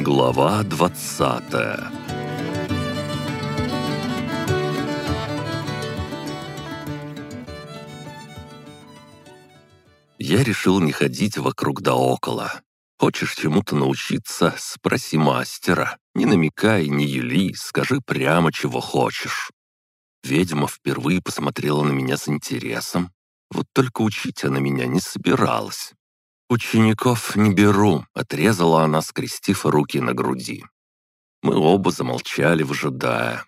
Глава двадцатая Я решил не ходить вокруг да около. Хочешь чему-то научиться, спроси мастера. Не намекай, не юли, скажи прямо, чего хочешь. Ведьма впервые посмотрела на меня с интересом. Вот только учить она меня не собиралась. «Учеников не беру», — отрезала она, скрестив руки на груди. Мы оба замолчали, выжидая.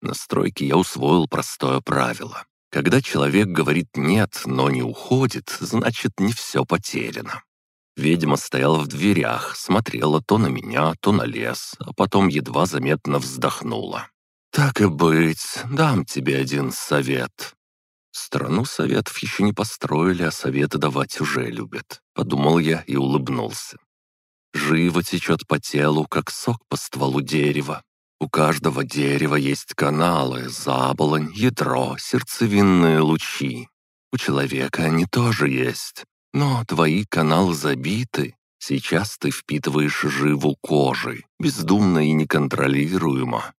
На стройке я усвоил простое правило. Когда человек говорит «нет», но не уходит, значит, не все потеряно. Ведьма стояла в дверях, смотрела то на меня, то на лес, а потом едва заметно вздохнула. «Так и быть, дам тебе один совет. Страну советов еще не построили, а советы давать уже любят», — подумал я и улыбнулся. Живо течет по телу, как сок по стволу дерева. У каждого дерева есть каналы, заболонь, ядро, сердцевинные лучи. У человека они тоже есть. Но твои каналы забиты. Сейчас ты впитываешь живу кожей, бездумно и неконтролируемо.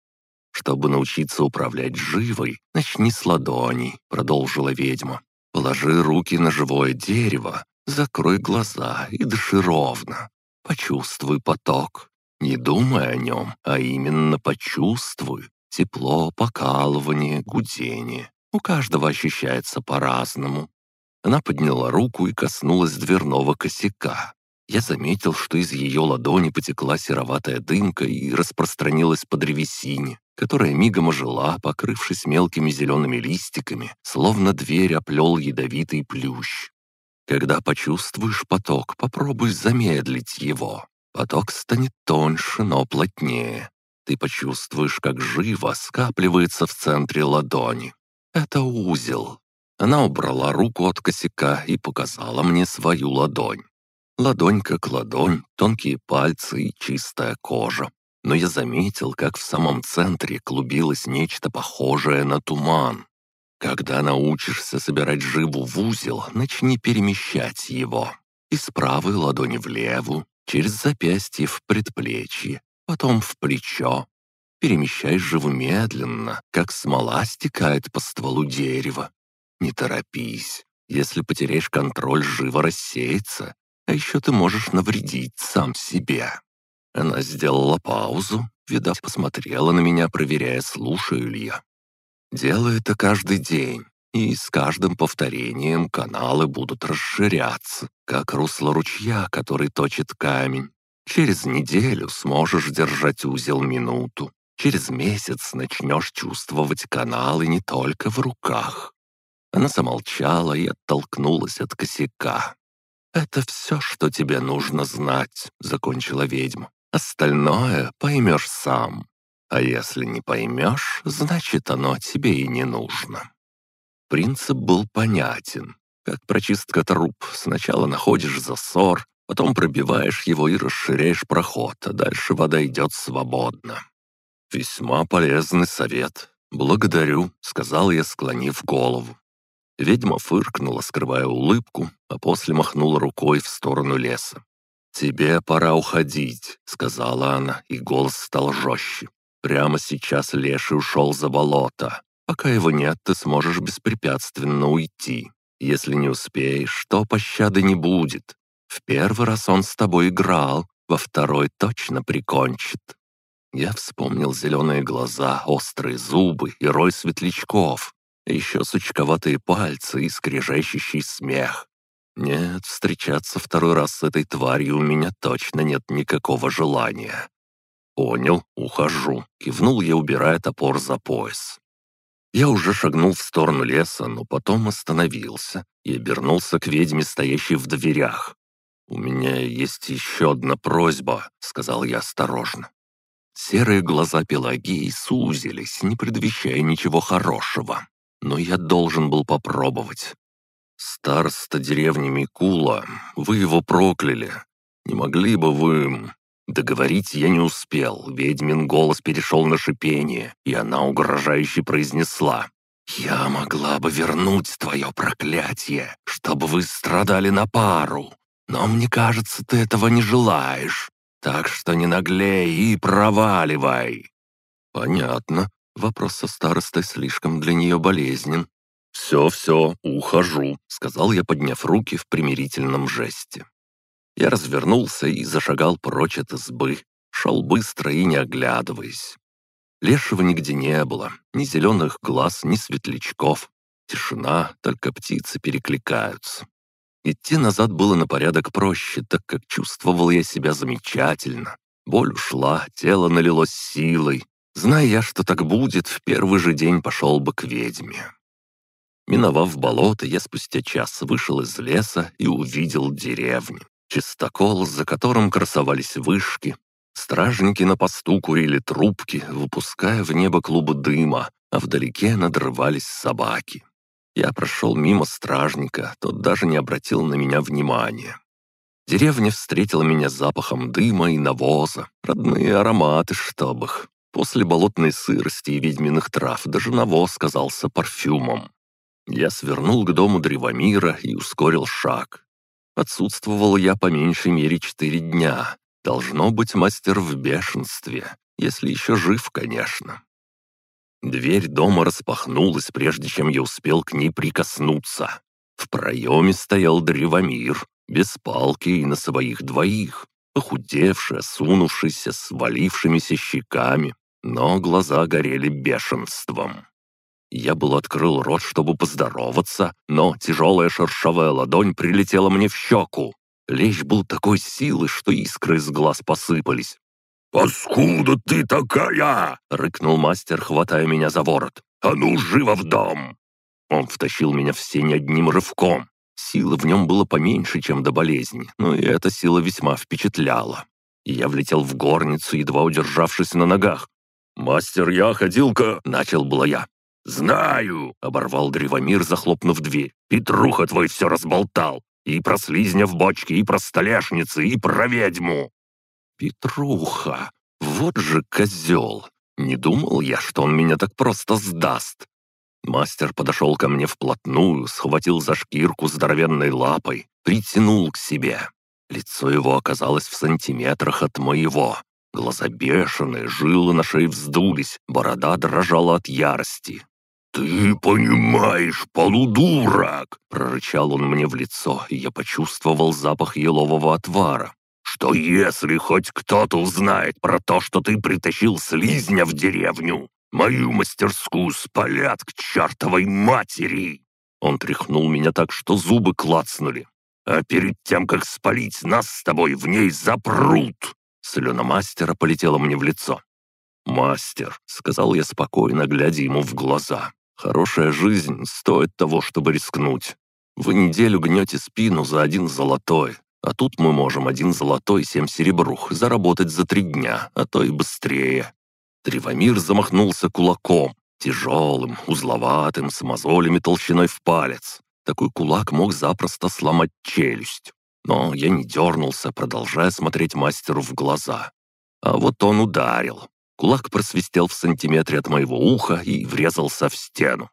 Чтобы научиться управлять живой, начни с ладоней, продолжила ведьма. Положи руки на живое дерево, закрой глаза и дыши ровно. Почувствуй поток, не думай о нем, а именно почувствуй. Тепло, покалывание, гудение. У каждого ощущается по-разному. Она подняла руку и коснулась дверного косяка. Я заметил, что из ее ладони потекла сероватая дымка и распространилась по древесине, которая мигом ожила, покрывшись мелкими зелеными листиками, словно дверь оплел ядовитый плющ. Когда почувствуешь поток, попробуй замедлить его. Поток станет тоньше, но плотнее. Ты почувствуешь, как живо скапливается в центре ладони. Это узел. Она убрала руку от косяка и показала мне свою ладонь. Ладонь как ладонь, тонкие пальцы и чистая кожа. Но я заметил, как в самом центре клубилось нечто похожее на туман. Когда научишься собирать живу в узел, начни перемещать его. Из правой ладони в левую, через запястье в предплечье, потом в плечо. Перемещай живу медленно, как смола стекает по стволу дерева. Не торопись. Если потеряешь контроль, живо рассеется, а еще ты можешь навредить сам себе». Она сделала паузу, видав, посмотрела на меня, проверяя, слушаю ли я. «Делай это каждый день и с каждым повторением каналы будут расширяться, как русло ручья, который точит камень. Через неделю сможешь держать узел минуту. Через месяц начнешь чувствовать каналы не только в руках. Она замолчала и оттолкнулась от косяка. «Это все, что тебе нужно знать», — закончила ведьма. «Остальное поймешь сам. А если не поймешь, значит, оно тебе и не нужно». Принцип был понятен. Как прочистка труб. Сначала находишь засор, потом пробиваешь его и расширяешь проход, а дальше вода идет свободно. «Весьма полезный совет. Благодарю», — сказал я, склонив голову. Ведьма фыркнула, скрывая улыбку, а после махнула рукой в сторону леса. «Тебе пора уходить», — сказала она, и голос стал жестче. «Прямо сейчас Леший ушел за болото. Пока его нет, ты сможешь беспрепятственно уйти. Если не успеешь, то пощады не будет. В первый раз он с тобой играл, во второй точно прикончит». Я вспомнил зеленые глаза, острые зубы и рой светлячков, еще сучковатые пальцы и скрежещущий смех. Нет, встречаться второй раз с этой тварью у меня точно нет никакого желания. «Понял, ухожу», — кивнул я, убирая топор за пояс. Я уже шагнул в сторону леса, но потом остановился и обернулся к ведьме, стоящей в дверях. «У меня есть еще одна просьба», — сказал я осторожно. Серые глаза Пелагеи сузились, не предвещая ничего хорошего. Но я должен был попробовать. «Староста деревни Микула, вы его прокляли. Не могли бы вы...» Договорить я не успел, ведьмин голос перешел на шипение, и она угрожающе произнесла. «Я могла бы вернуть твое проклятие, чтобы вы страдали на пару, но мне кажется, ты этого не желаешь. Так что не наглей и проваливай!» «Понятно. Вопрос со старостой слишком для нее болезнен». «Все-все, ухожу», — сказал я, подняв руки в примирительном жесте. Я развернулся и зашагал прочь от избы. Шел быстро и не оглядываясь. Лешего нигде не было, ни зеленых глаз, ни светлячков. Тишина, только птицы перекликаются. Идти назад было на порядок проще, так как чувствовал я себя замечательно. Боль ушла, тело налилось силой. Зная я, что так будет, в первый же день пошел бы к ведьме. Миновав болото, я спустя час вышел из леса и увидел деревню. Чистокол, за которым красовались вышки. Стражники на посту курили трубки, выпуская в небо клубы дыма, а вдалеке надрывались собаки. Я прошел мимо стражника, тот даже не обратил на меня внимания. Деревня встретила меня запахом дыма и навоза, родные ароматы, чтоб их. После болотной сырости и ведьминых трав даже навоз казался парфюмом. Я свернул к дому Древомира и ускорил шаг. Отсутствовал я по меньшей мере четыре дня. Должно быть мастер в бешенстве, если еще жив, конечно. Дверь дома распахнулась, прежде чем я успел к ней прикоснуться. В проеме стоял древомир, без палки и на своих двоих, похудевший, осунувшийся, с валившимися щеками, но глаза горели бешенством. Я был открыл рот, чтобы поздороваться, но тяжелая шершавая ладонь прилетела мне в щеку. Лещ был такой силы, что искры из глаз посыпались. «Паскуда ты такая!» — рыкнул мастер, хватая меня за ворот. «А ну, живо в дом!» Он втащил меня в сень одним рывком. Силы в нем было поменьше, чем до болезни, но и эта сила весьма впечатляла. Я влетел в горницу, едва удержавшись на ногах. «Мастер, я ходил-ка...» — начал было я. «Знаю!» — оборвал Древомир, захлопнув дверь. «Петруха твой все разболтал. И про слизня в бочке, и про столешницы, и про ведьму. Петруха, вот же козел! Не думал я, что он меня так просто сдаст. Мастер подошел ко мне вплотную, схватил за шкирку здоровенной лапой, притянул к себе. Лицо его оказалось в сантиметрах от моего. Глаза бешеные, жилы на шее вздулись, борода дрожала от ярости. «Ты понимаешь, полудурак!» — прорычал он мне в лицо, и я почувствовал запах елового отвара что если хоть кто-то узнает про то, что ты притащил слизня в деревню, мою мастерскую спалят к чертовой матери!» Он тряхнул меня так, что зубы клацнули. «А перед тем, как спалить нас с тобой, в ней запрут!» Слюна мастера полетела мне в лицо. «Мастер», — сказал я спокойно, глядя ему в глаза, — «хорошая жизнь стоит того, чтобы рискнуть. Вы неделю гнете спину за один золотой, а тут мы можем один золотой семь серебрух заработать за три дня, а то и быстрее». Тревомир замахнулся кулаком, тяжелым, узловатым, с мозолями толщиной в палец. Такой кулак мог запросто сломать челюсть. Но я не дернулся, продолжая смотреть мастеру в глаза. А вот он ударил. Кулак просвистел в сантиметре от моего уха и врезался в стену.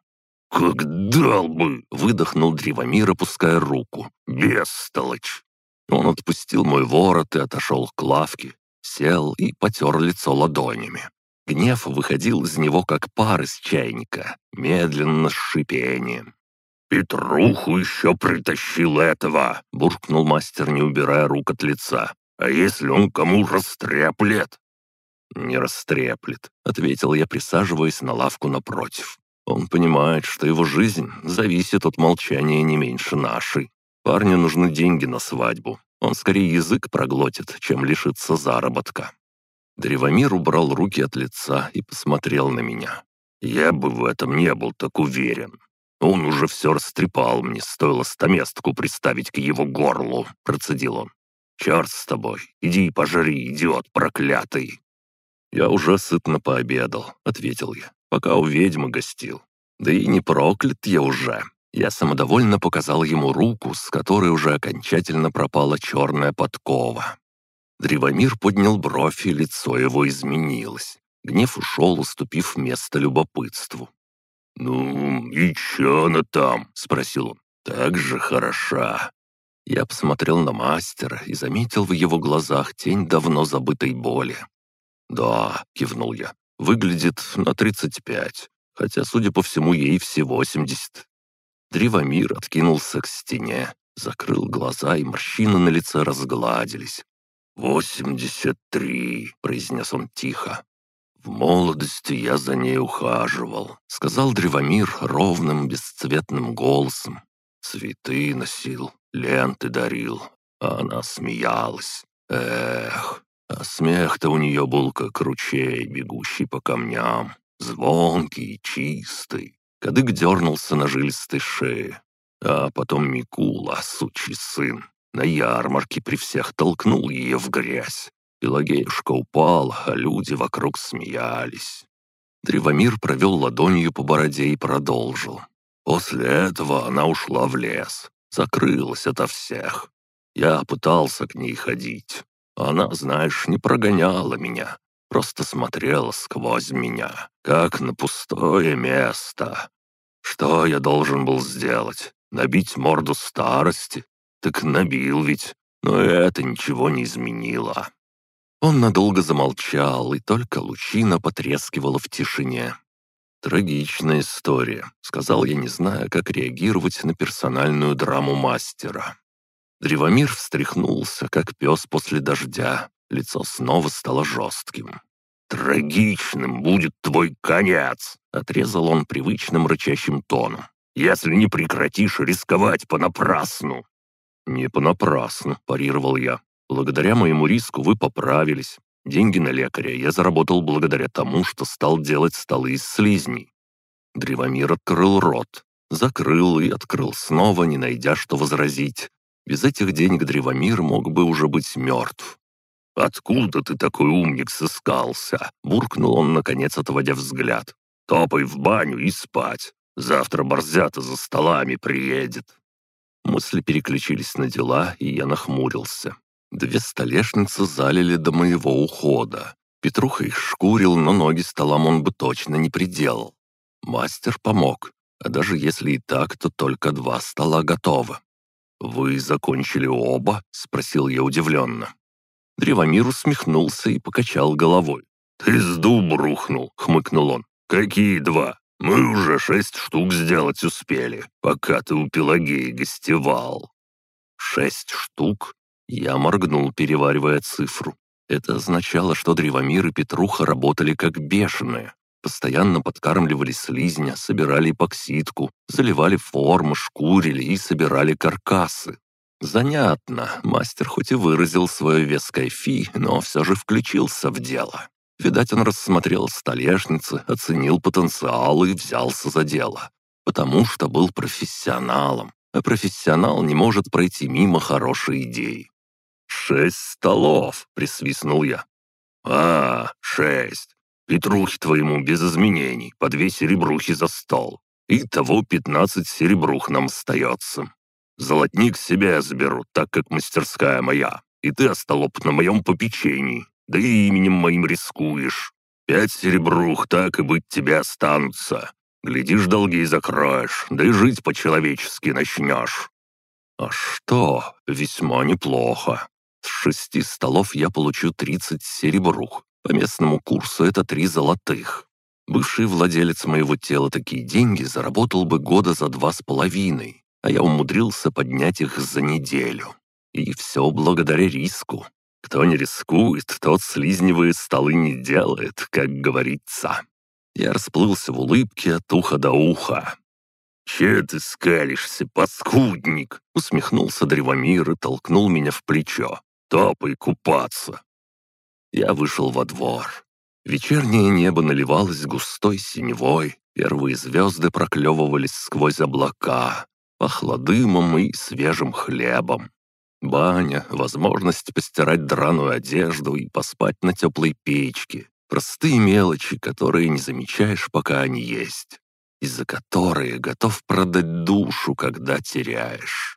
«Как дал бы!» — выдохнул Древомир, опуская руку. «Бестолочь!» Он отпустил мой ворот и отошел к лавке, сел и потер лицо ладонями. Гнев выходил из него, как пар из чайника, медленно с шипением. «Петруху еще притащил этого!» — буркнул мастер, не убирая рук от лица. «А если он кому растреплет?» «Не растреплет», — ответил я, присаживаясь на лавку напротив. «Он понимает, что его жизнь зависит от молчания не меньше нашей. Парню нужны деньги на свадьбу. Он скорее язык проглотит, чем лишится заработка. Древомир убрал руки от лица и посмотрел на меня. Я бы в этом не был так уверен. Он уже все растрепал мне, стоило стаместку приставить к его горлу, процедил он. «Черт с тобой, иди и пожри, идиот проклятый!» «Я уже сытно пообедал», — ответил я, пока у ведьмы гостил. «Да и не проклят я уже. Я самодовольно показал ему руку, с которой уже окончательно пропала черная подкова. Древомир поднял бровь, и лицо его изменилось. Гнев ушел, уступив место любопытству. «Ну, и чё она там?» — спросил он. «Так же хороша». Я посмотрел на мастера и заметил в его глазах тень давно забытой боли. «Да», — кивнул я, — «выглядит на тридцать пять, хотя, судя по всему, ей все восемьдесят». Древомир откинулся к стене, закрыл глаза, и морщины на лице разгладились. «Восемьдесят три», — произнес он тихо. «В молодости я за ней ухаживал», — сказал Древомир ровным, бесцветным голосом. «Цветы носил, ленты дарил, а она смеялась. Эх, а смех-то у нее был как ручей, бегущий по камням, звонкий, чистый. Кадык дернулся на жилистой шее. А потом Микула, сучий сын, на ярмарке при всех толкнул ее в грязь. Пелагеюшка упала, а люди вокруг смеялись. Древомир провел ладонью по бороде и продолжил. После этого она ушла в лес, закрылась ото всех. Я пытался к ней ходить. Она, знаешь, не прогоняла меня, просто смотрела сквозь меня, как на пустое место. Что я должен был сделать? Набить морду старости? Так набил ведь, но это ничего не изменило. Он надолго замолчал, и только лучина потрескивала в тишине. «Трагичная история», — сказал я, не зная, как реагировать на персональную драму мастера. Древомир встряхнулся, как пес после дождя. Лицо снова стало жестким. «Трагичным будет твой конец!» — отрезал он привычным рычащим тоном. «Если не прекратишь рисковать понапрасну!» «Не понапрасну», — парировал я. «Благодаря моему риску вы поправились. Деньги на лекаря я заработал благодаря тому, что стал делать столы из слизней. Древомир открыл рот, закрыл и открыл снова, не найдя что возразить. Без этих денег Древомир мог бы уже быть мертв. «Откуда ты такой умник сыскался?» — буркнул он, наконец, отводя взгляд. «Топай в баню и спать. Завтра борзята за столами приедет». Мысли переключились на дела, и я нахмурился. Две столешницы залили до моего ухода. Петруха их шкурил, но ноги столом он бы точно не приделал. Мастер помог, а даже если и так, то только два стола готовы. «Вы закончили оба?» — спросил я удивленно. Древомир усмехнулся и покачал головой. «Ты с дуб рухнул», — хмыкнул он. «Какие два? Мы уже шесть штук сделать успели, пока ты у Пелагеи гостевал». «Шесть штук?» Я моргнул, переваривая цифру. Это означало, что Древомир и Петруха работали как бешеные. Постоянно подкармливали слизня, собирали эпоксидку, заливали формы, шкурили и собирали каркасы. Занятно, мастер хоть и выразил свое веское фи, но все же включился в дело. Видать, он рассмотрел столешницы, оценил потенциал и взялся за дело. Потому что был профессионалом, а профессионал не может пройти мимо хорошей идеи. «Шесть столов!» — присвистнул я. «А, шесть. Петрухи твоему без изменений, по две серебрухи за стол. И того пятнадцать серебрух нам остается. Золотник себя заберу, так как мастерская моя, и ты остолоп на моем попечении, да и именем моим рискуешь. Пять серебрух, так и быть, тебе останутся. Глядишь, долги закроешь, да и жить по-человечески начнешь». «А что? Весьма неплохо. С шести столов я получу 30 серебрух. По местному курсу это три золотых. Бывший владелец моего тела такие деньги заработал бы года за два с половиной, а я умудрился поднять их за неделю. И все благодаря риску. Кто не рискует, тот слизневые столы не делает, как говорится. Я расплылся в улыбке от уха до уха. «Че ты скалишься, паскудник?» Усмехнулся Древомир и толкнул меня в плечо. Топай купаться!» Я вышел во двор. Вечернее небо наливалось густой синевой, первые звезды проклевывались сквозь облака, пахло дымом и свежим хлебом. Баня, возможность постирать драную одежду и поспать на теплой печке. Простые мелочи, которые не замечаешь, пока они есть. Из-за которые готов продать душу, когда теряешь.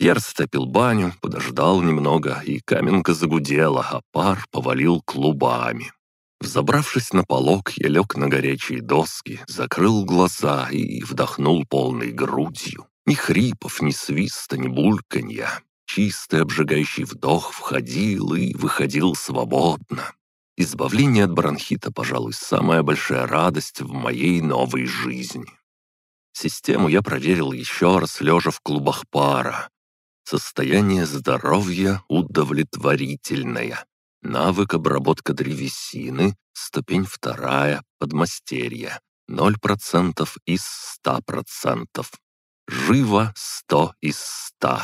Я растопил баню, подождал немного, и каменка загудела, а пар повалил клубами. Взобравшись на полок, я лег на горячие доски, закрыл глаза и вдохнул полной грудью. Ни хрипов, ни свиста, ни бульканья. Чистый обжигающий вдох входил и выходил свободно. Избавление от бронхита, пожалуй, самая большая радость в моей новой жизни. Систему я проверил еще раз, лежа в клубах пара. Состояние здоровья удовлетворительное. Навык обработка древесины, ступень вторая, подмастерье. 0% из 100%. Живо 100 из 100.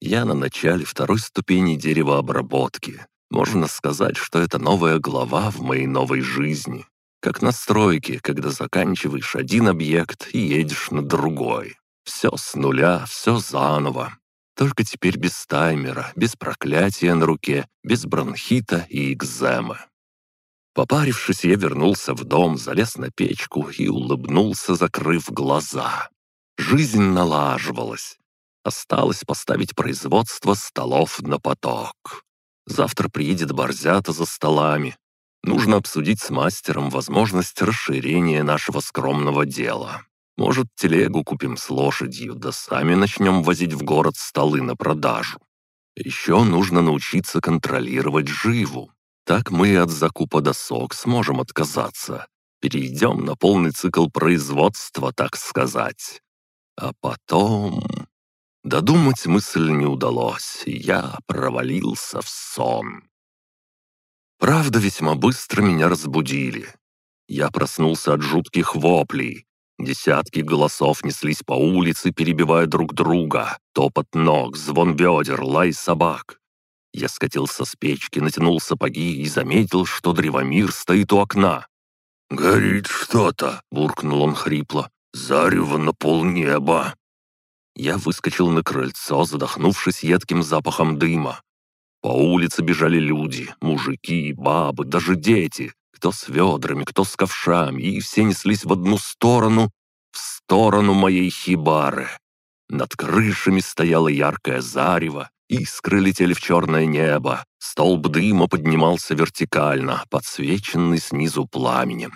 Я на начале второй ступени деревообработки. Можно сказать, что это новая глава в моей новой жизни. Как на стройке, когда заканчиваешь один объект и едешь на другой. Все с нуля, все заново. Только теперь без таймера, без проклятия на руке, без бронхита и экземы. Попарившись, я вернулся в дом, залез на печку и улыбнулся, закрыв глаза. Жизнь налаживалась. Осталось поставить производство столов на поток. Завтра приедет борзята за столами, Нужно обсудить с мастером возможность расширения нашего скромного дела. Может, телегу купим с лошадью, да сами начнем возить в город столы на продажу. Еще нужно научиться контролировать живу. Так мы от закупа досок сможем отказаться. Перейдем на полный цикл производства, так сказать. А потом... Додумать мысль не удалось, и я провалился в сон. Правда, весьма быстро меня разбудили. Я проснулся от жутких воплей. Десятки голосов неслись по улице, перебивая друг друга. Топот ног, звон бедер, лай собак. Я скатился с печки, натянул сапоги и заметил, что древомир стоит у окна. «Горит что-то», — буркнул он хрипло. «Зарево на полнеба». Я выскочил на крыльцо, задохнувшись едким запахом дыма. По улице бежали люди, мужики, бабы, даже дети. Кто с ведрами, кто с ковшами, и все неслись в одну сторону, сторону моей хибары. Над крышами стояло яркое зарево, искры летели в черное небо, столб дыма поднимался вертикально, подсвеченный снизу пламенем.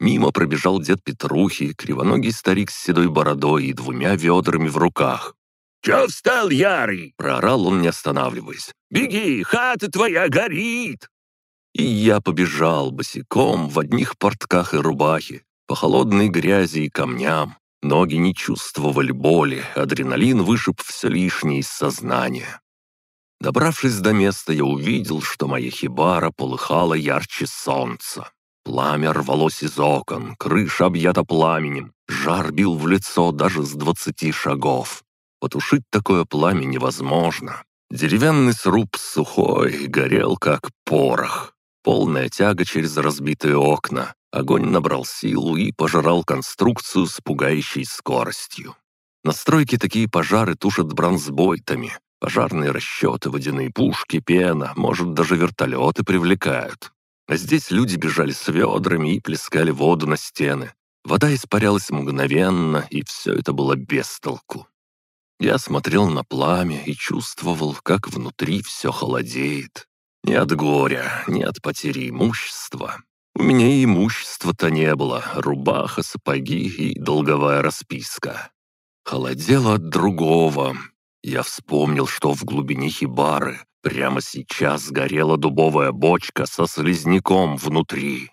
Мимо пробежал дед Петрухи, кривоногий старик с седой бородой и двумя ведрами в руках. «Чё встал, Ярый?» — проорал он, не останавливаясь. «Беги, хата твоя горит!» И я побежал босиком в одних портках и рубахе, по холодной грязи и камням. Ноги не чувствовали боли, адреналин вышиб все лишнее из сознания. Добравшись до места, я увидел, что моя хибара полыхала ярче солнца. Пламя рвалось из окон, крыша объята пламенем, жар бил в лицо даже с двадцати шагов. Потушить такое пламя невозможно. Деревянный сруб сухой, горел как порох. Полная тяга через разбитые окна. Огонь набрал силу и пожирал конструкцию с пугающей скоростью. На стройке такие пожары тушат бронзбойтами. Пожарные расчеты, водяные пушки, пена, может, даже вертолеты привлекают. А здесь люди бежали с ведрами и плескали воду на стены. Вода испарялась мгновенно, и все это было без толку. Я смотрел на пламя и чувствовал, как внутри все холодеет. Не от горя, не от потери имущества. У меня и имущества-то не было, рубаха, сапоги и долговая расписка. Холодело от другого. Я вспомнил, что в глубине хибары прямо сейчас горела дубовая бочка со слизняком внутри.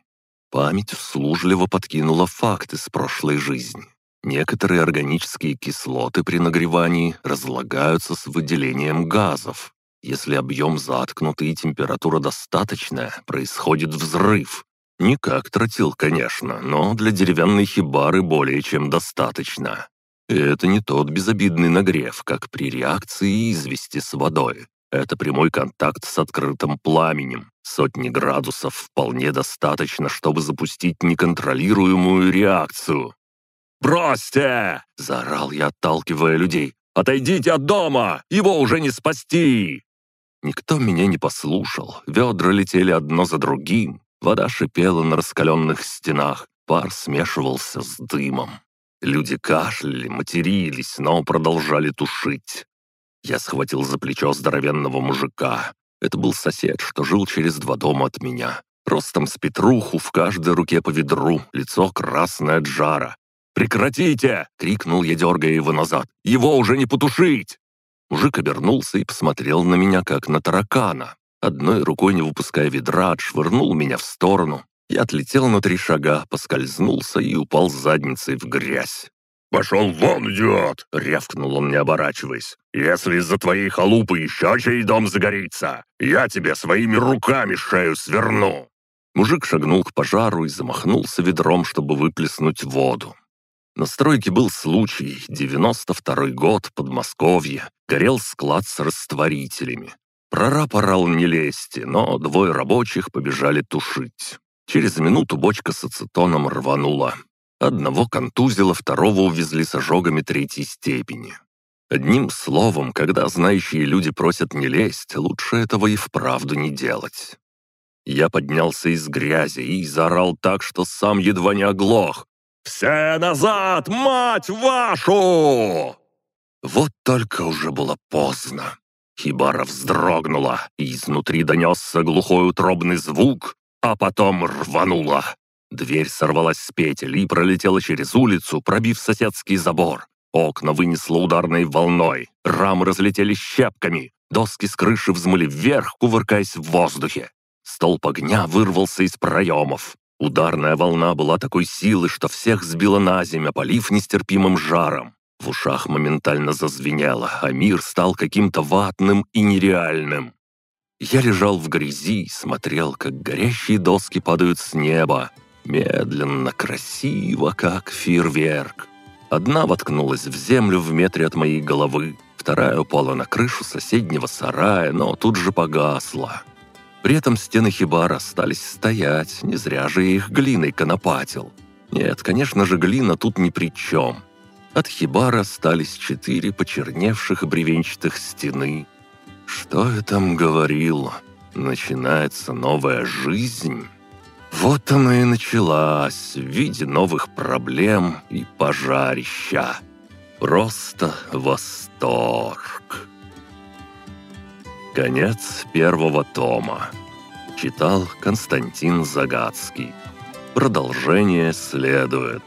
Память услужливо подкинула факты с прошлой жизни. Некоторые органические кислоты при нагревании разлагаются с выделением газов. Если объем заткнутый и температура достаточная, происходит взрыв. Не как тротил, конечно, но для деревянной хибары более чем достаточно. И это не тот безобидный нагрев, как при реакции извести с водой. Это прямой контакт с открытым пламенем. Сотни градусов вполне достаточно, чтобы запустить неконтролируемую реакцию. «Бросьте!» — заорал я, отталкивая людей. «Отойдите от дома! Его уже не спасти!» Никто меня не послушал. Ведра летели одно за другим. Вода шипела на раскаленных стенах. Пар смешивался с дымом. Люди кашляли, матерились, но продолжали тушить. Я схватил за плечо здоровенного мужика. Это был сосед, что жил через два дома от меня. Ростом с петруху, в каждой руке по ведру, лицо красное от жара. «Прекратите!» — крикнул я, дергая его назад. «Его уже не потушить!» Мужик обернулся и посмотрел на меня, как на таракана. Одной рукой, не выпуская ведра, отшвырнул меня в сторону. Я отлетел на три шага, поскользнулся и упал задницей в грязь. «Пошел вон, идиот!» — рявкнул он, не оборачиваясь. «Если из-за твоей халупы еще чей дом загорится, я тебе своими руками шею сверну!» Мужик шагнул к пожару и замахнулся ведром, чтобы выплеснуть воду. На стройке был случай, 92-й год, Подмосковье, горел склад с растворителями. Прораб орал не лезьте, но двое рабочих побежали тушить. Через минуту бочка с ацетоном рванула. Одного контузило, второго увезли с ожогами третьей степени. Одним словом, когда знающие люди просят не лезть, лучше этого и вправду не делать. Я поднялся из грязи и заорал так, что сам едва не оглох. «Все назад, мать вашу!» Вот только уже было поздно. Хибара вздрогнула, и изнутри донесся глухой утробный звук, а потом рванула. Дверь сорвалась с петель и пролетела через улицу, пробив соседский забор. Окна вынесло ударной волной, рамы разлетелись щепками, доски с крыши взмыли вверх, кувыркаясь в воздухе. Столб огня вырвался из проемов. Ударная волна была такой силы, что всех сбила на землю, опалив нестерпимым жаром. В ушах моментально зазвенело, а мир стал каким-то ватным и нереальным. Я лежал в грязи и смотрел, как горящие доски падают с неба, Медленно, красиво, как фейерверк. Одна воткнулась в землю в метре от моей головы, вторая упала на крышу соседнего сарая, но тут же погасла. При этом стены хибара остались стоять, не зря же их глиной конопатил. Нет, конечно же, глина тут ни при чем. От хибара остались четыре почерневших бревенчатых стены. Что я там говорил? Начинается новая жизнь? Вот она и началась в виде новых проблем и пожарища. Просто восторг. Конец первого тома. Читал Константин Загадский. Продолжение следует.